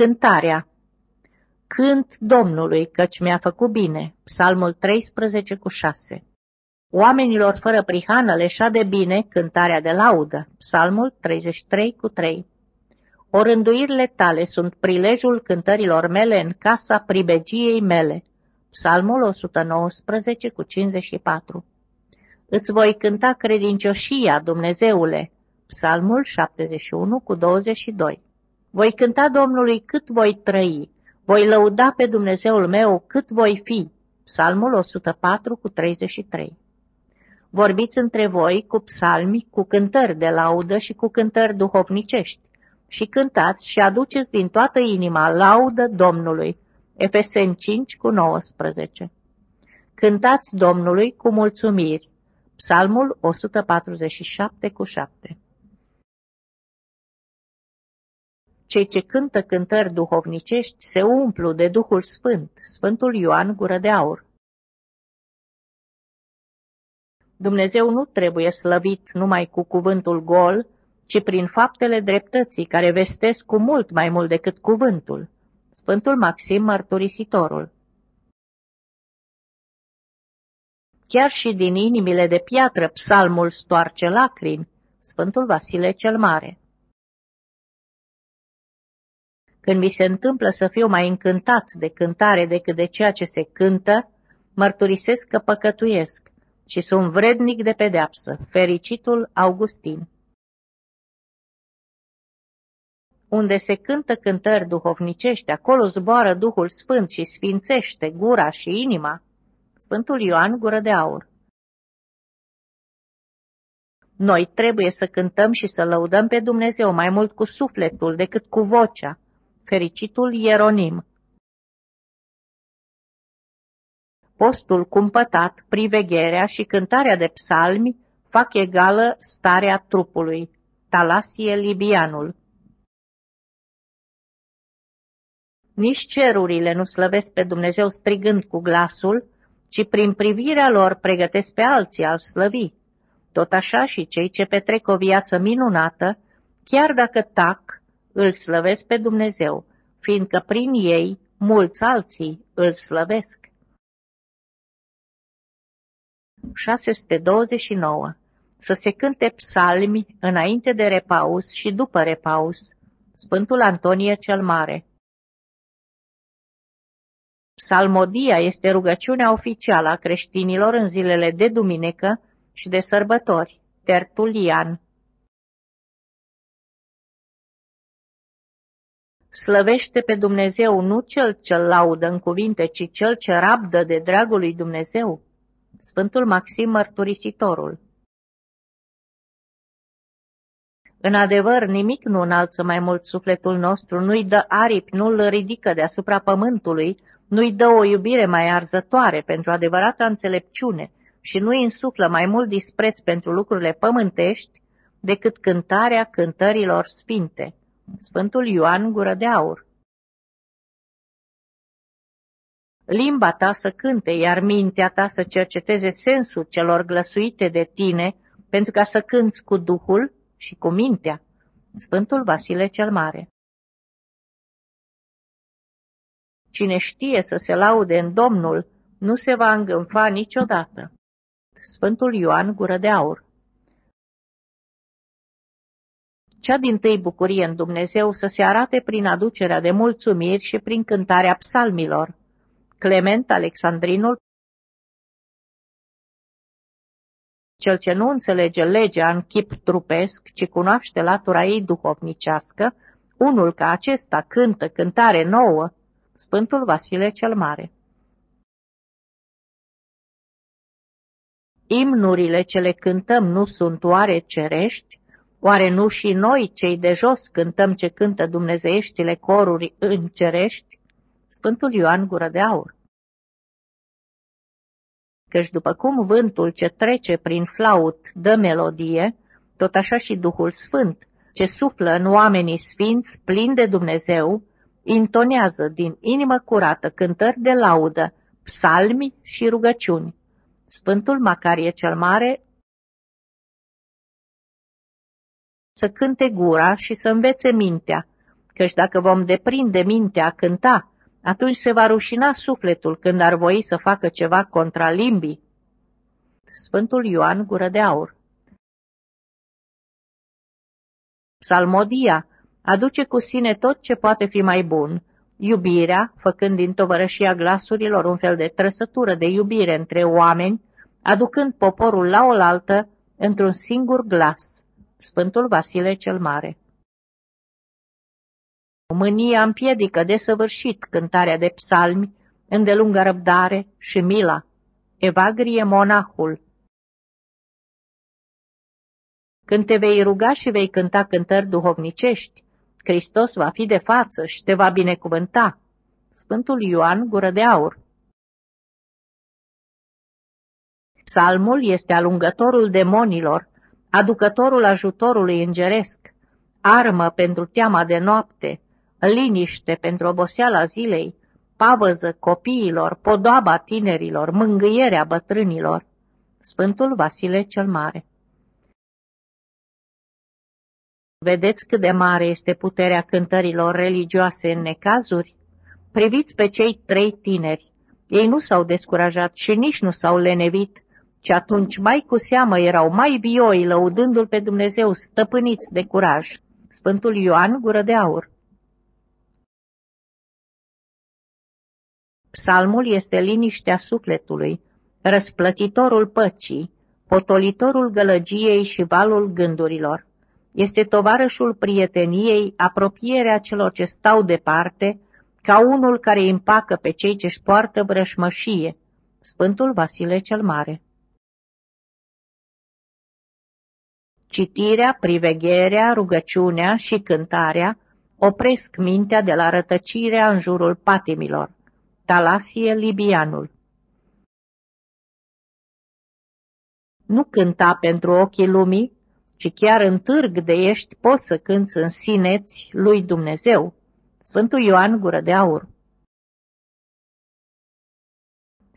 Cântarea Cânt Domnului, căci mi-a făcut bine. Psalmul 13 cu 6 Oamenilor fără prihană le de bine cântarea de laudă. Psalmul 33 cu 3 Orânduirile tale sunt prilejul cântărilor mele în casa pribegiei mele. Psalmul 119 cu 54 Îți voi cânta credincioșia, Dumnezeule. Psalmul 71 cu 22 Voi cânta Domnului cât voi trăi, voi lăuda pe Dumnezeul meu cât voi fi. Psalmul 104 cu 33 Vorbiți între voi cu psalmi, cu cântări de laudă și cu cântări duhovnicești și cântați și aduceți din toată inima laudă Domnului. Efeseni 5 cu 19 Cântați Domnului cu mulțumiri. Psalmul 147 cu 7 Cei ce cântă cântări duhovnicești se umplu de Duhul Sfânt, Sfântul Ioan Gură de Aur. Dumnezeu nu trebuie slăvit numai cu cuvântul gol, ci prin faptele dreptății care vestesc cu mult mai mult decât cuvântul. Sfântul Maxim Mărturisitorul Chiar și din inimile de piatră psalmul stoarce lacrimi, Sfântul Vasile cel Mare. Când mi se întâmplă să fiu mai încântat de cântare decât de ceea ce se cântă, mărturisesc că păcătuiesc și sunt vrednic de pedeapsă, fericitul Augustin. Unde se cântă cântări duhovnicești, acolo zboară Duhul Sfânt și sfințește gura și inima. Sfântul Ioan Gură de Aur Noi trebuie să cântăm și să lăudăm pe Dumnezeu mai mult cu sufletul decât cu vocea. Fericitul Ieronim Postul cumpătat, privegherea și cântarea de psalmi fac egală starea trupului. Talasie Libianul Nici cerurile nu slăvesc pe Dumnezeu strigând cu glasul, ci prin privirea lor pregătesc pe alții al slăvi. Tot așa și cei ce petrec o viață minunată, chiar dacă tac, îl slăvesc pe Dumnezeu, fiindcă prin ei mulți alții îl slăvesc. 629. Să se cânte psalmi înainte de repaus și după repaus. Sfântul Antonie cel Mare Psalmodia este rugăciunea oficială a creștinilor în zilele de duminică și de sărbători. Tertulian Slăvește pe Dumnezeu nu cel ce-l laudă în cuvinte, ci cel ce rabdă de dragul lui Dumnezeu. Sfântul Maxim Mărturisitorul În adevăr, nimic nu înalță mai mult sufletul nostru, nu-i dă aripi, nu-l ridică deasupra pământului, nu-i dă o iubire mai arzătoare pentru adevărata înțelepciune și nu-i însuflă mai mult dispreț pentru lucrurile pământești decât cântarea cântărilor sfinte. Sfântul Ioan Gură de Aur limba ta să cânte, iar mintea ta să cerceteze sensul celor glăsuite de tine, pentru ca să cânți cu Duhul și cu mintea. Sfântul Vasile cel Mare Cine știe să se laude în Domnul, nu se va îngânfa niciodată. Sfântul Ioan Gură de Aur Cea din tâi bucurie în Dumnezeu să se arate prin aducerea de mulțumiri și prin cântarea psalmilor. Clement Alexandrinul, cel ce nu înțelege legea în chip trupesc, ci cunoaște latura ei duhovnicească, unul ca acesta cântă cântare nouă, Sfântul Vasile cel Mare. Imnurile ce le cântăm nu sunt oare cerești? Oare nu și noi, cei de jos, cântăm ce cântă dumnezeieștile coruri încerești? Sfântul Ioan Gură de Aur Căci după cum vântul ce trece prin flaut dă melodie, tot așa și Duhul Sfânt, ce suflă în oamenii sfinți plini de Dumnezeu, intonează din inimă curată cântări de laudă, psalmi și rugăciuni. Sfântul Macarie cel Mare să cânte gura și să învețe mintea, căci dacă vom deprinde mintea a cânta, atunci se va rușina sufletul când ar voi să facă ceva contra limbii. Sfântul Ioan Gură de Aur Psalmodia aduce cu sine tot ce poate fi mai bun, iubirea, făcând din tovărășia glasurilor un fel de trăsătură de iubire între oameni, aducând poporul la oaltă într-un singur glas. Sfântul Vasile cel Mare Mânia împiedică desăvârșit cântarea de psalmi, îndelungă răbdare și mila. Evagrie monahul Când te vei ruga și vei cânta cântări duhovnicești, Hristos va fi de față și te va binecuvânta. Sfântul Ioan Gură de Aur Psalmul este alungătorul demonilor, aducătorul ajutorului îngeresc, armă pentru teama de noapte, liniște pentru oboseala zilei, pavăză copiilor, podoaba tinerilor, mângâierea bătrânilor. Sfântul Vasile cel Mare Vedeți cât de mare este puterea cântărilor religioase în necazuri? Priviți pe cei trei tineri. Ei nu s-au descurajat și nici nu s-au lenevit, ci atunci mai cu seamă erau mai vioi, lăudându-L pe Dumnezeu, stăpâniți de curaj. Sfântul Ioan Gură de Aur Psalmul este liniștea sufletului, răsplătitorul păcii, potolitorul gălăgiei și valul gândurilor. Este tovarășul prieteniei, apropierea celor ce stau departe, ca unul care împacă pe cei ce-și poartă vrășmășie. Sfântul Vasile cel Mare Citirea, privegherea, rugăciunea și cântarea opresc mintea de la rătăcirea în jurul patimilor. Talasie Libianul Nu cânta pentru ochii lumii, ci chiar în târg de ești poți să cânți în sineți lui Dumnezeu. Sfântul Ioan Gură de Aur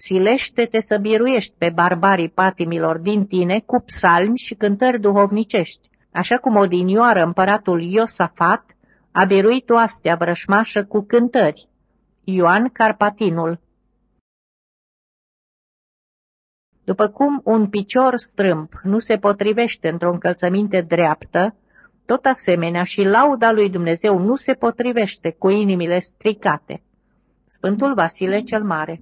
Silește-te să biruiești pe barbarii patimilor din tine cu psalmi și cântări duhovnicești, așa cum odinioară împăratul Iosafat a biruit oastea vrășmașă cu cântări. Ioan Carpatinul După cum un picior strâmp nu se potrivește într-o încălțăminte dreaptă, tot asemenea și lauda lui Dumnezeu nu se potrivește cu inimile stricate. Sfântul Vasile cel Mare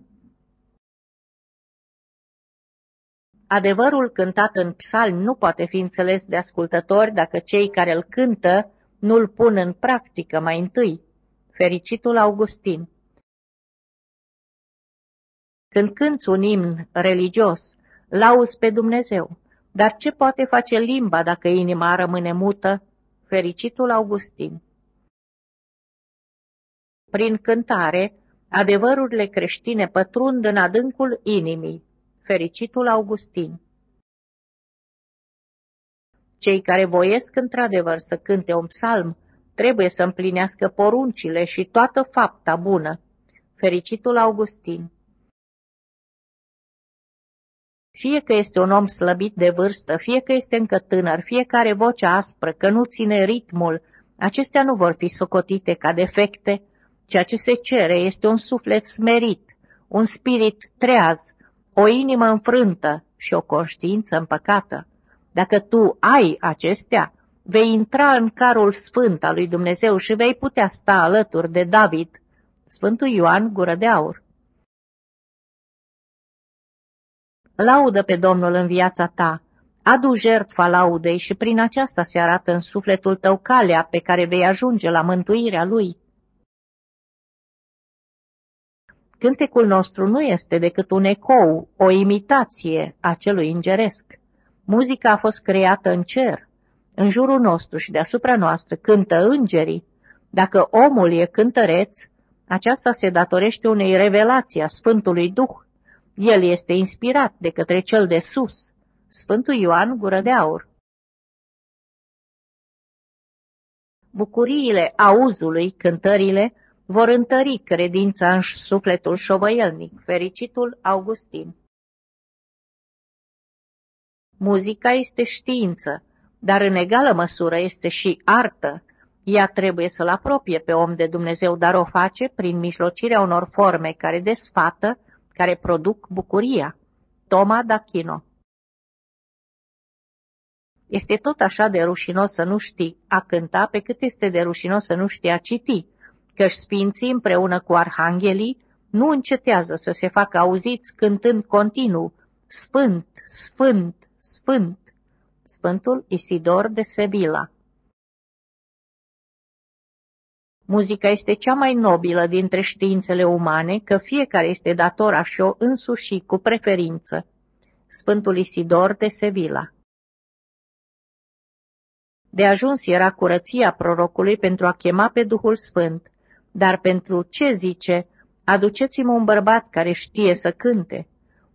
Adevărul cântat în psalm nu poate fi înțeles de ascultători dacă cei care îl cântă nu-l pun în practică mai întâi. Fericitul Augustin Când cânți un imn religios, lauzi pe Dumnezeu, dar ce poate face limba dacă inima rămâne mută? Fericitul Augustin Prin cântare, adevărurile creștine pătrund în adâncul inimii fericitul Augustin. Cei care voiesc într-adevăr să cânte un psalm trebuie să împlinească poruncile și toată fapta bună. Fericitul Augustin Fie că este un om slăbit de vârstă, fie că este încă tânăr, fiecare voce aspră, că nu ține ritmul, acestea nu vor fi socotite ca defecte. Ceea ce se cere este un suflet smerit, un spirit treaz, o inimă înfrântă și o conștiință împăcată. Dacă tu ai acestea, vei intra în carul sfânt al lui Dumnezeu și vei putea sta alături de David. Sfântul Ioan Gură de Aur Laudă pe Domnul în viața ta, adu jertfa laudei și prin aceasta se arată în sufletul tău calea pe care vei ajunge la mântuirea lui. Cântecul nostru nu este decât un ecou, o imitație a celui îngeresc. Muzica a fost creată în cer. În jurul nostru și deasupra noastră cântă îngerii. Dacă omul e cântăreț, aceasta se datorește unei revelații a Sfântului Duh. El este inspirat de către cel de sus. Sfântul Ioan Gură de Aur Bucuriile auzului, cântările, vor întări credința în sufletul șovăielnic, fericitul Augustin. Muzica este știință, dar în egală măsură este și artă. Ea trebuie să-l apropie pe om de Dumnezeu, dar o face prin mijlocirea unor forme care desfată, care produc bucuria. Toma D'Achino Este tot așa de rușinos să nu știi a cânta pe cât este de rușinos să nu știi a citi, căci sfinții împreună cu arhanghelii nu încetează să se facă auziți cântând continuu, Sfânt, Sfânt, Sfânt, Sfântul Isidor de Sevilla. Muzica este cea mai nobilă dintre științele umane, că fiecare este dator a și-o însuși cu preferință. Sfântul Isidor de Sevilla De ajuns era curăția prorocului pentru a chema pe Duhul Sfânt, dar pentru ce zice, aduceți-mă un bărbat care știe să cânte,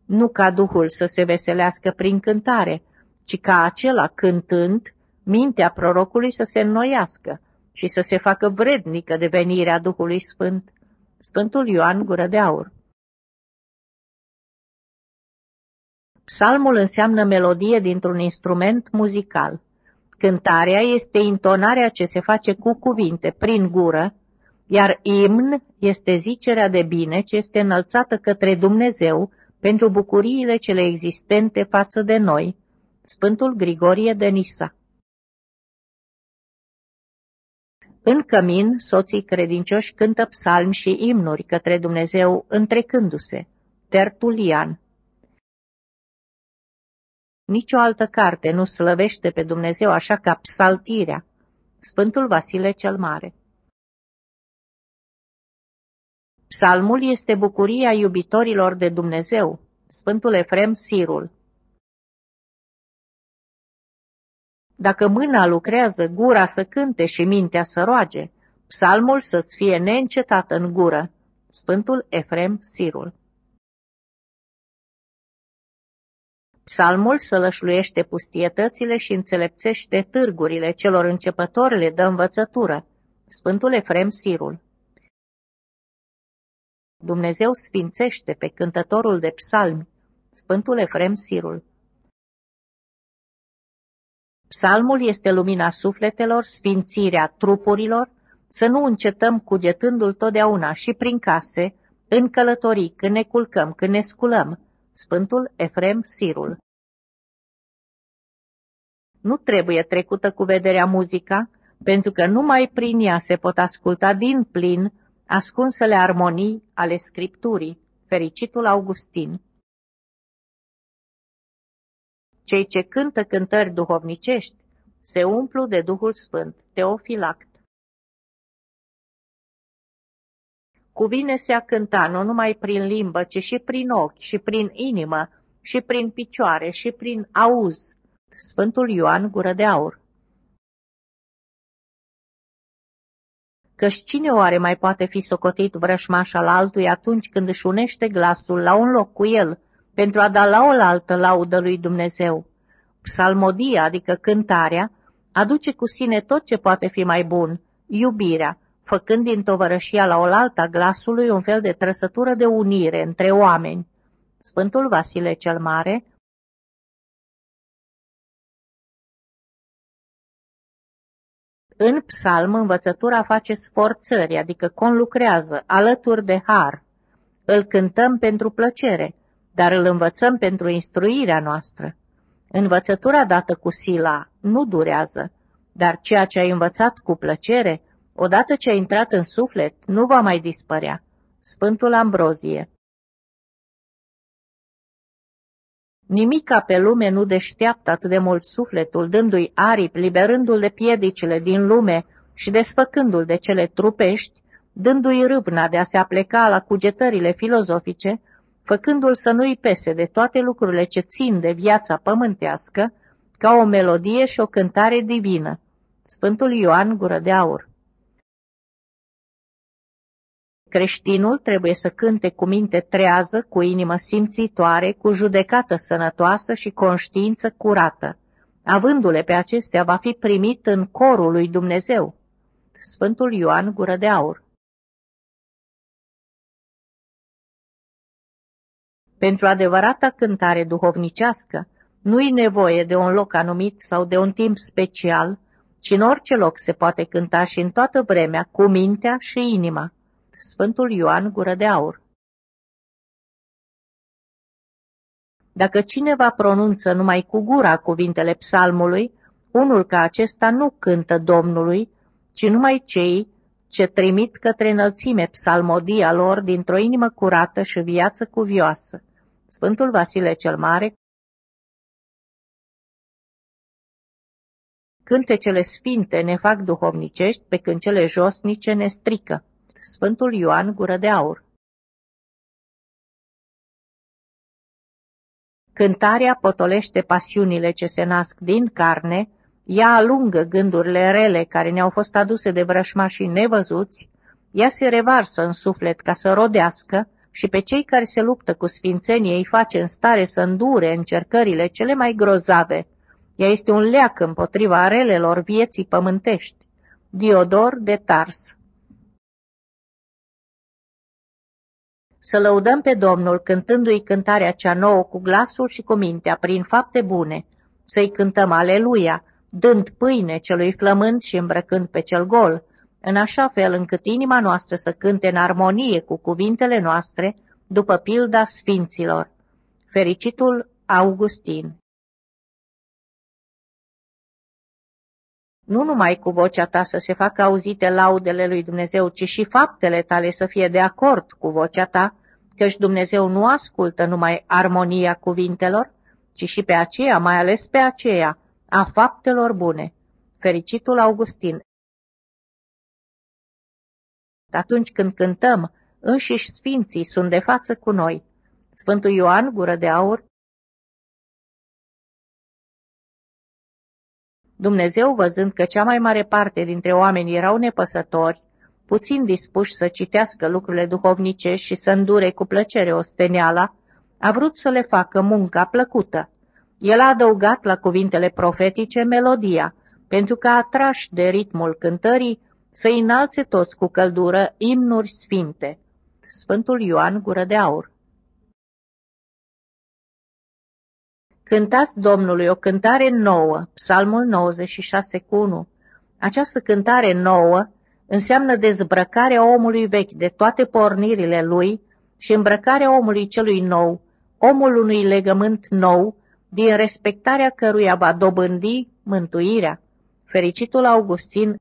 nu ca Duhul să se veselească prin cântare, ci ca acela cântând, mintea prorocului să se înnoiască și să se facă vrednică de venirea Duhului Sfânt. Sfântul Ioan Gură de Aur Psalmul înseamnă melodie dintr-un instrument muzical. Cântarea este intonarea ce se face cu cuvinte, prin gură, iar imn este zicerea de bine ce este înălțată către Dumnezeu pentru bucuriile cele existente față de noi. Sfântul Grigorie de Nisa În cămin, soții credincioși cântă psalmi și imnuri către Dumnezeu întrecându-se. Tertulian Nici o altă carte nu slăvește pe Dumnezeu așa ca psaltirea. Sfântul Vasile cel Mare Psalmul este bucuria iubitorilor de Dumnezeu. Sfântul Efrem Sirul Dacă mâna lucrează, gura să cânte și mintea să roage, psalmul să-ți fie neîncetat în gură. Sfântul Efrem Sirul Psalmul sălășluiește pustietățile și înțelepțește târgurile celor începători le dă învățătură. Sfântul Efrem Sirul Dumnezeu sfințește pe cântătorul de psalmi, Sfântul Efrem Sirul. Psalmul este lumina sufletelor, sfințirea trupurilor, să nu încetăm cugetându-l totdeauna și prin case, în călătorii, când ne culcăm, când ne sculăm. Sfântul Efrem Sirul Nu trebuie trecută cu vederea muzica, pentru că numai prin ea se pot asculta din plin ascunsele armonii ale Scripturii, fericitul Augustin. Cei ce cântă cântări duhovnicești se umplu de Duhul Sfânt, Teofilact. Cuvine se a cânta nu numai prin limbă, ci și prin ochi, și prin inimă, și prin picioare, și prin auz. Sfântul Ioan Gură de Aur Căci cine oare mai poate fi socotit vrășmaș al altui atunci când își unește glasul la un loc cu el, pentru a da la oaltă laudă lui Dumnezeu? Psalmodia, adică cântarea, aduce cu sine tot ce poate fi mai bun, iubirea, făcând din tovărășia la oaltă glasului un fel de trăsătură de unire între oameni. Sfântul Vasile cel Mare În psalm, învățătura face sforțări, adică conlucrează, alături de har. Îl cântăm pentru plăcere, dar îl învățăm pentru instruirea noastră. Învățătura dată cu sila nu durează, dar ceea ce ai învățat cu plăcere, odată ce a intrat în suflet, nu va mai dispărea. Sfântul Ambrozie Nimica pe lume nu deșteaptă atât de mult sufletul, dându-i aripi, liberându-l de piedicile din lume și desfăcându-l de cele trupești, dându-i râvna de a se apleca la cugetările filozofice, făcându-l să nu-i pese de toate lucrurile ce țin de viața pământească, ca o melodie și o cântare divină. Sfântul Ioan Gură de Aur Creștinul trebuie să cânte cu minte trează, cu inimă simțitoare, cu judecată sănătoasă și conștiință curată. Avându-le pe acestea, va fi primit în corul lui Dumnezeu. Sfântul Ioan Gură de Aur Pentru adevărata cântare duhovnicească, nu-i nevoie de un loc anumit sau de un timp special, ci în orice loc se poate cânta și în toată vremea, cu mintea și inima. Sfântul Ioan Gură de Aur Dacă cineva pronunță numai cu gura cuvintele psalmului, unul ca acesta nu cântă Domnului, ci numai cei ce trimit către înălțime psalmodia lor dintr-o inimă curată și viață cuvioasă. Sfântul Vasile cel Mare Cântecele sfinte ne fac duhovnicești, pe când cele josnice ne strică. Sfântul Ioan Gură de Aur Cântarea potolește pasiunile ce se nasc din carne, ea alungă gândurile rele care ne-au fost aduse de vrășmașii nevăzuți, ea se revarsă în suflet ca să rodească și pe cei care se luptă cu sfințenie îi face în stare să îndure încercările cele mai grozave. Ea este un leac împotriva relelor vieții pământești. Diodor de Tars Să lăudăm pe Domnul cântându-i cântarea cea nouă cu glasul și cu mintea, prin fapte bune, să-i cântăm Aleluia, dând pâine celui flămând și îmbrăcând pe cel gol, în așa fel încât inima noastră să cânte în armonie cu cuvintele noastre, după pilda sfinților. Fericitul Augustin Nu numai cu vocea ta să se facă auzite laudele lui Dumnezeu, ci și faptele tale să fie de acord cu vocea ta, căci Dumnezeu nu ascultă numai armonia cuvintelor, ci și pe aceea, mai ales pe aceea, a faptelor bune. Fericitul Augustin Atunci când cântăm, înșiși sfinții sunt de față cu noi. Sfântul Ioan, gură de aur, Dumnezeu, văzând că cea mai mare parte dintre oameni erau nepăsători, puțin dispuși să citească lucrurile duhovnicești și să îndure cu plăcere osteneala, a vrut să le facă munca plăcută. El a adăugat la cuvintele profetice melodia, pentru că atrași de ritmul cântării să înalțe toți cu căldură imnuri sfinte. Sfântul Ioan Gură de Aur Cântați Domnului o cântare nouă, Psalmul 96 cu 1. Această cântare nouă înseamnă dezbrăcarea omului vechi de toate pornirile lui și îmbrăcarea omului celui nou, omul unui legământ nou, din respectarea căruia va dobândi mântuirea. Fericitul Augustin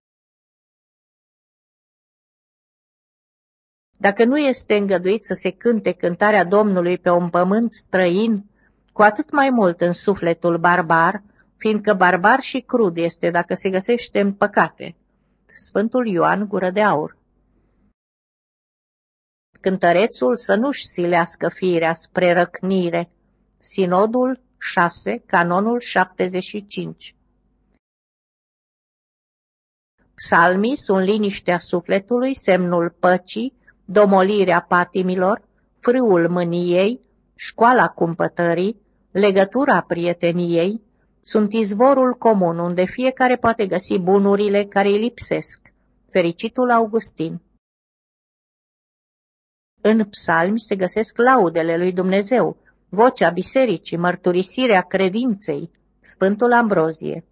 Dacă nu este îngăduit să se cânte cântarea Domnului pe un pământ străin, cu atât mai mult în sufletul barbar, fiindcă barbar și crud este dacă se găsește în păcate. Sfântul Ioan Gură de Aur Cântărețul să nu-și silească firea spre răcnire. Sinodul 6, canonul 75 Psalmii sunt liniștea sufletului, semnul păcii, domolirea patimilor, frâul mâniei, școala cumpătării, legătura prieteniei, sunt izvorul comun unde fiecare poate găsi bunurile care îi lipsesc. Fericitul Augustin În psalmi se găsesc laudele lui Dumnezeu, vocea bisericii, mărturisirea credinței, Sfântul Ambrozie.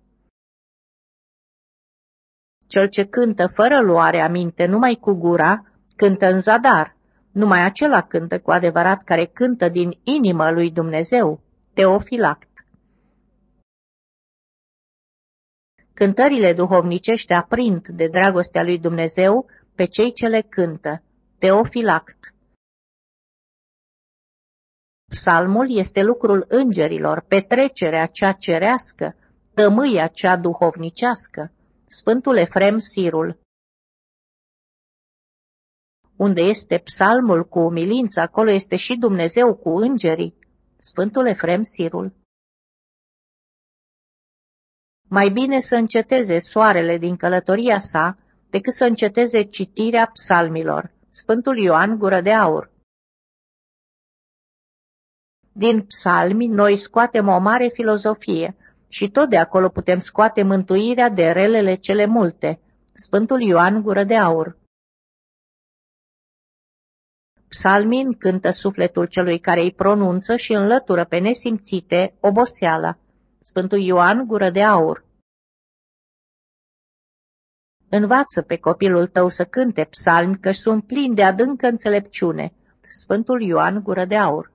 Cel ce cântă fără luare aminte numai cu gura, cântă în zadar. Numai acela cântă cu adevărat care cântă din inimă lui Dumnezeu, Teofilact. Cântările duhovnicești aprind de dragostea lui Dumnezeu pe cei ce le cântă. Teofilact. Psalmul este lucrul îngerilor, petrecerea cea cerească, tămâia cea duhovnicească. Sfântul Efrem Sirul Unde este psalmul cu umilință, acolo este și Dumnezeu cu îngerii. Sfântul Efrem Sirul mai bine să înceteze soarele din călătoria sa decât să înceteze citirea psalmilor. Sfântul Ioan Gură de Aur Din psalmi noi scoatem o mare filozofie și tot de acolo putem scoate mântuirea de relele cele multe. Sfântul Ioan Gură de Aur Psalmin cântă sufletul celui care îi pronunță și înlătură pe nesimțite oboseala. Sfântul Ioan Gură de Aur Învață pe copilul tău să cânte psalmi, că sunt plini de adâncă înțelepciune. Sfântul Ioan Gură de Aur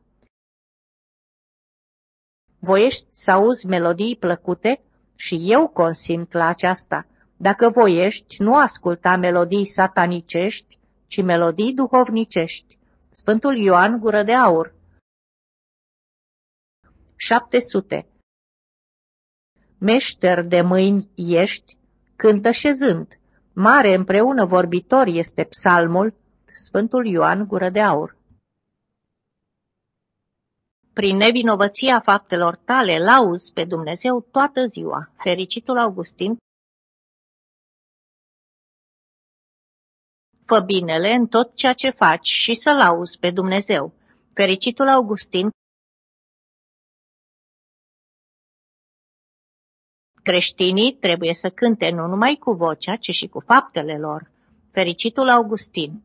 Voiești să auzi melodii plăcute? Și eu consimt la aceasta. Dacă voiești, nu asculta melodii satanicești, ci melodii duhovnicești. Sfântul Ioan Gură de Aur 700 Meșter de mâini ești, cântă șezând. Mare împreună vorbitor este psalmul, Sfântul Ioan Gură de Aur. Prin nevinovăția faptelor tale lauzi pe Dumnezeu toată ziua. Fericitul Augustin Fă binele în tot ceea ce faci și să lauzi pe Dumnezeu. Fericitul Augustin Creștinii trebuie să cânte nu numai cu vocea, ci și cu faptele lor. Fericitul Augustin